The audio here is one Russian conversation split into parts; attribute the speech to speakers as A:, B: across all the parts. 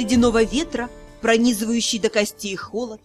A: ледяного ветра, пронизывающий до костей холод,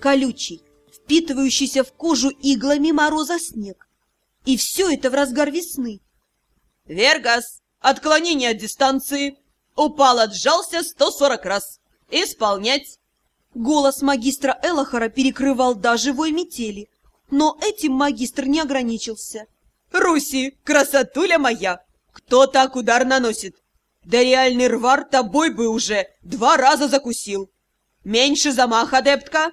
A: колючий, впитывающийся в кожу иглами мороза снег. И все это в разгар весны.
B: «Вергас, отклонение от дистанции. Упал, отжался 140 раз. Исполнять!»
A: Голос магистра Элохора перекрывал даже вой метели. Но этим магистр не ограничился.
B: «Руси, красотуля моя! Кто так удар наносит? Да реальный рвар тобой бы уже два раза закусил! Меньше замах, адептка!»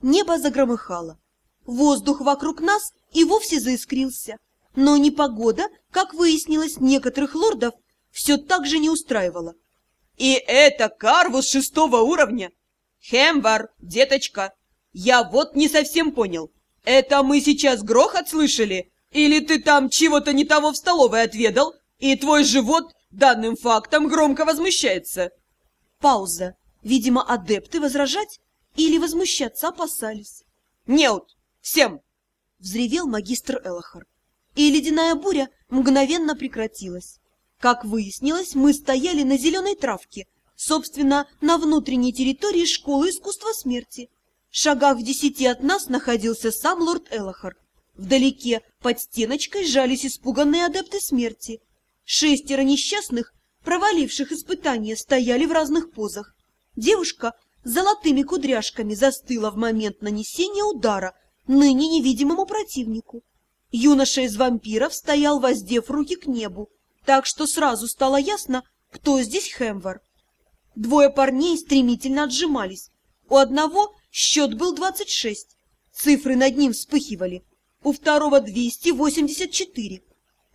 A: Небо загромыхало. Воздух вокруг нас и вовсе заискрился. Но непогода, как выяснилось, некоторых лордов все так же не устраивала.
B: «И это карвус шестого уровня! Хемвар, деточка, я вот не совсем понял, это мы сейчас грохот слышали? Или ты там чего-то не того в столовой отведал, и твой живот данным фактом громко возмущается?»
A: Пауза. Видимо, адепты возражать или возмущаться опасались.
B: «Неут! Всем!»
A: — взревел магистр Элохар. И ледяная буря мгновенно прекратилась. Как выяснилось, мы стояли на зеленой травке, собственно, на внутренней территории школы искусства смерти. В шагах в десяти от нас находился сам лорд Элохар. Вдалеке, под стеночкой, жались испуганные адепты смерти. Шестеро несчастных, проваливших испытания, стояли в разных позах. Девушка с золотыми кудряшками застыла в момент нанесения удара ныне невидимому противнику. Юноша из вампиров стоял, воздев руки к небу, так что сразу стало ясно, кто здесь Хемвар. Двое парней стремительно отжимались. У одного счет был 26, цифры над ним вспыхивали, у второго 284.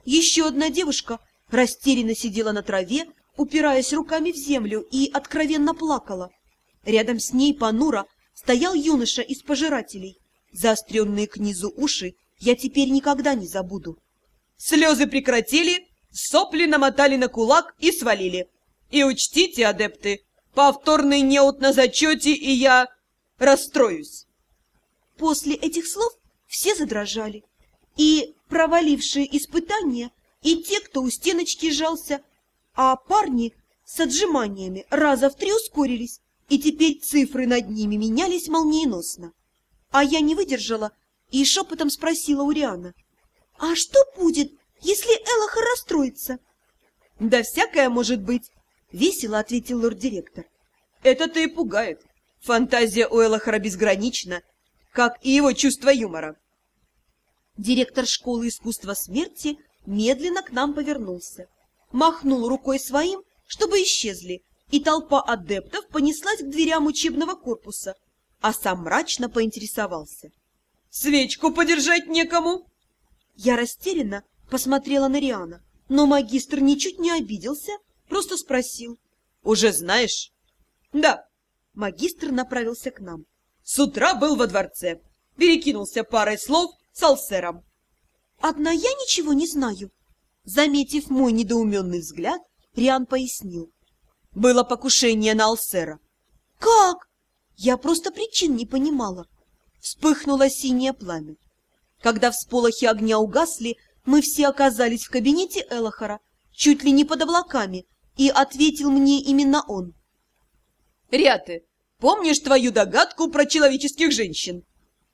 A: Еще одна девушка растерянно сидела на траве, упираясь руками в землю и откровенно плакала. Рядом с ней понуро стоял юноша из пожирателей. Заостренные к низу уши я теперь никогда не забуду.
B: Слезы прекратили, сопли намотали на кулак и свалили. И учтите, адепты, повторный неут на зачете, и я расстроюсь.
A: После этих слов все задрожали. И провалившие испытания, и те, кто у стеночки жался, а парни с отжиманиями раза в три ускорились, и теперь цифры над ними менялись молниеносно. А я не выдержала и шепотом спросила у Риана, «А что будет, если Элохор расстроится?»
B: «Да всякое может быть», — весело ответил лорд-директор. «Это-то и пугает. Фантазия у Элохора безгранична, как и его чувство юмора».
A: Директор школы искусства смерти медленно к нам повернулся, махнул рукой своим, чтобы исчезли, и толпа адептов понеслась к дверям учебного корпуса, а сам мрачно поинтересовался.
B: «Свечку подержать некому?»
A: Я растерянно посмотрела на Риана, но магистр ничуть не обиделся, просто спросил.
B: «Уже знаешь?» «Да».
A: Магистр направился к нам.
B: «С утра был во дворце. Перекинулся парой слов с Алсером.
A: «Одна я ничего не знаю». Заметив мой недоуменный взгляд, Риан пояснил.
B: «Было покушение на Алсера».
A: «Как?» Я просто причин не понимала. Вспыхнуло синее пламя. Когда всполохи огня угасли, мы все оказались в кабинете Элохора, чуть ли не под облаками, и ответил мне именно он.
B: «Ряты, помнишь твою догадку про человеческих женщин?»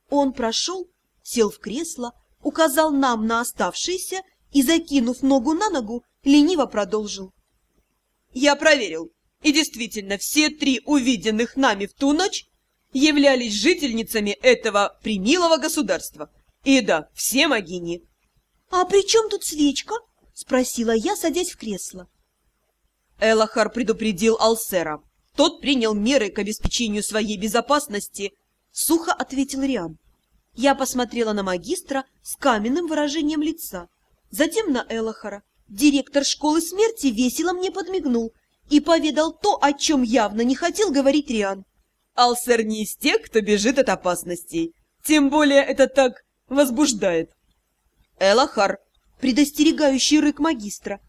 A: Он прошел сел в кресло, указал нам на оставшиеся и, закинув ногу на ногу, лениво продолжил.
B: «Я проверил, и действительно все три увиденных нами в ту ночь являлись жительницами этого примилого государства. И да, все могини».
A: «А при чем тут свечка?» — спросила я, садясь в кресло.
B: Элахар предупредил Алсера. Тот принял меры к обеспечению своей безопасности, сухо ответил Риан. Я посмотрела на магистра с каменным выражением лица, затем на Элохора. Директор школы смерти весело мне подмигнул и поведал то, о чем явно не хотел говорить Риан. Алсер не из тех, кто бежит от опасностей. Тем более это так возбуждает. Элохар,
A: предостерегающий рык магистра.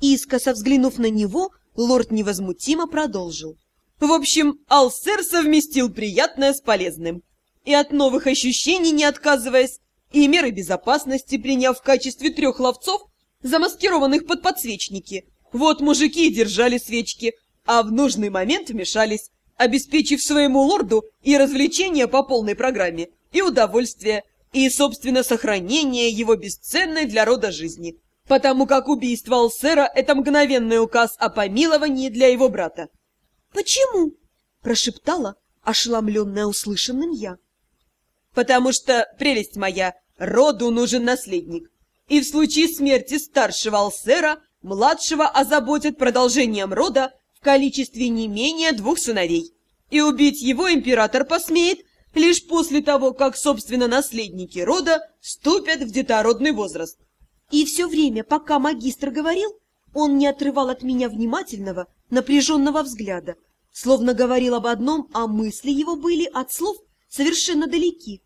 A: Искоса взглянув на него, лорд невозмутимо продолжил.
B: В общем, Алсер совместил приятное с полезным и от новых ощущений не отказываясь, и меры безопасности приняв в качестве трех ловцов, замаскированных под подсвечники. Вот мужики держали свечки, а в нужный момент вмешались, обеспечив своему лорду и развлечения по полной программе, и удовольствие, и, собственно, сохранение его бесценной для рода жизни, потому как убийство Алсера — это мгновенный указ о помиловании для его брата.
A: «Почему?» — прошептала, ошеломленная услышанным я.
B: «Потому что, прелесть моя, роду нужен наследник, и в случае смерти старшего Алсера младшего озаботят продолжением рода в количестве не менее двух сыновей, и убить его император посмеет лишь после того, как, собственно, наследники рода вступят в детородный возраст.
A: И все время, пока магистр говорил, он не отрывал от меня внимательного, напряженного взгляда, словно говорил об одном, а мысли его были от слов совершенно далеки.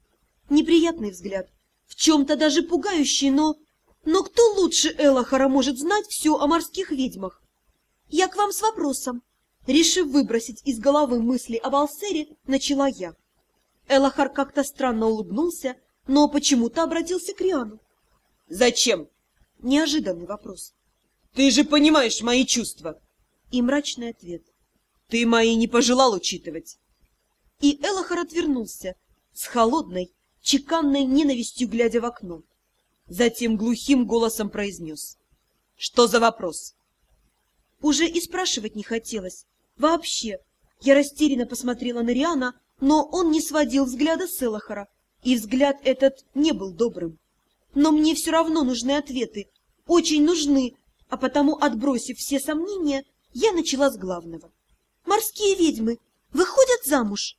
A: Неприятный взгляд, в чем-то даже пугающий, но... Но кто лучше Элохора может знать все о морских ведьмах? Я к вам с вопросом. Решив выбросить из головы мысли об Алсере, начала я. Элохар как-то странно улыбнулся, но почему-то обратился к Риану.
B: «Зачем?»
A: Неожиданный вопрос.
B: «Ты же понимаешь мои чувства!»
A: И мрачный ответ.
B: «Ты мои не пожелал учитывать!»
A: И Элохар отвернулся, с холодной, чеканной ненавистью глядя в окно. Затем глухим голосом произнес.
B: «Что за вопрос?»
A: Уже и спрашивать не хотелось. Вообще. Я растерянно посмотрела на Риана, но он не сводил взгляда с Элохора, и взгляд этот не был добрым. Но мне все равно нужны ответы, очень нужны, а потому, отбросив все сомнения, я начала с главного. Морские ведьмы выходят замуж.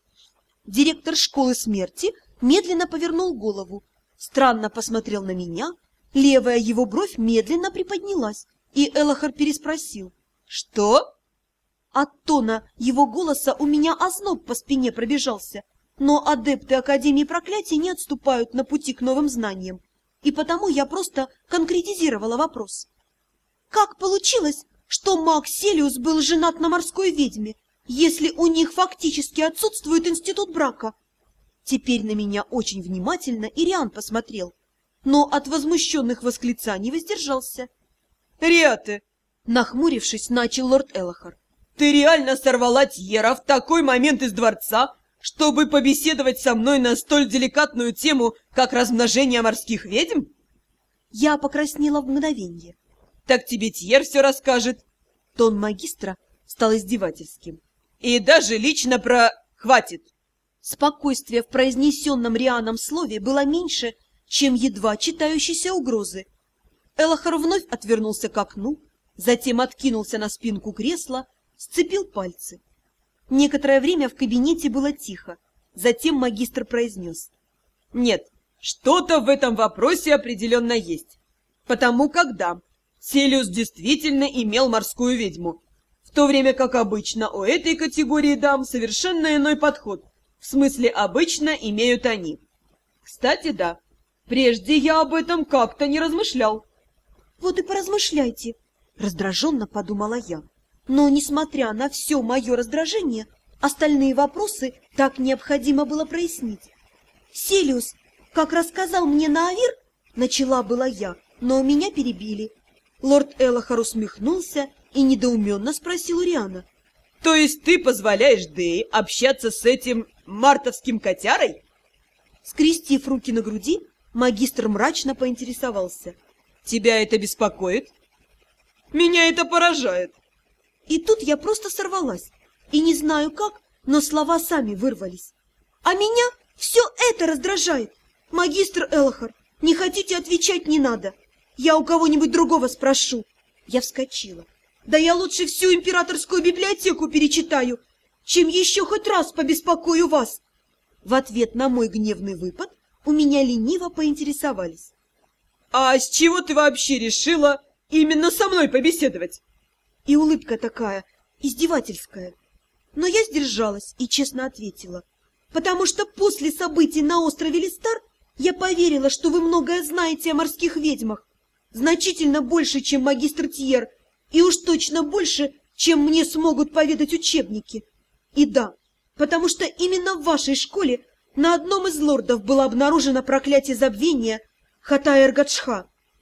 A: Директор школы смерти медленно повернул голову, странно посмотрел на меня, левая его бровь медленно приподнялась, и Элохар переспросил.
B: «Что?»
A: От тона его голоса у меня озноб по спине пробежался, но адепты Академии Проклятий не отступают на пути к новым знаниям, и потому я просто конкретизировала вопрос. Как получилось, что маг был женат на морской ведьме, если у них фактически отсутствует институт брака? Теперь на меня очень внимательно Ириан посмотрел, но от возмущенных восклицаний воздержался.
B: «Риаты!»
A: — нахмурившись, начал лорд Элохар.
B: Ты реально сорвала Тьера в такой момент из дворца, чтобы побеседовать со мной на столь деликатную тему, как размножение морских ведьм?
A: Я покраснела в мгновенье.
B: Так тебе Тьер все расскажет.
A: Тон магистра стал издевательским.
B: И даже лично про... Хватит!
A: Спокойствие в произнесенном Рианом слове было меньше, чем едва читающейся угрозы. Элохор вновь отвернулся к окну, затем откинулся на спинку кресла, сцепил пальцы. Некоторое время в кабинете было тихо. Затем магистр произнес.
B: «Нет, что-то в этом вопросе определенно есть. Потому как да, Селиус действительно имел морскую ведьму, в то время как обычно у этой категории дам совершенно иной подход. В смысле, обычно имеют они. Кстати, да, прежде я об этом как-то не размышлял».
A: «Вот и поразмышляйте», — раздраженно подумала я. Но, несмотря на все мое раздражение, остальные вопросы так необходимо было прояснить. «Селиус, как рассказал мне Наавир, начала была я, но меня перебили. Лорд Элохар усмехнулся и недоуменно спросил Риана.
B: «То есть ты позволяешь Дэй общаться с этим мартовским котярой?»
A: Скрестив руки на груди, магистр мрачно поинтересовался.
B: «Тебя это беспокоит?» «Меня это поражает!»
A: И тут я просто сорвалась. И не знаю как, но слова сами вырвались. А меня все это раздражает. Магистр Элохар, не хотите отвечать, не надо. Я у кого-нибудь другого спрошу. Я вскочила. Да я лучше всю императорскую библиотеку перечитаю, чем еще хоть раз побеспокою вас. В ответ на мой гневный выпад у меня лениво поинтересовались.
B: А с чего ты вообще решила именно со мной побеседовать?
A: И улыбка такая, издевательская. Но я сдержалась и честно ответила. Потому что после событий на острове Листар я поверила, что вы многое знаете о морских ведьмах. Значительно больше, чем магистр Тьер, и уж точно больше, чем мне смогут поведать учебники. И да, потому что именно в вашей школе на одном из лордов было обнаружено проклятие забвения Хатаэр Гадшха.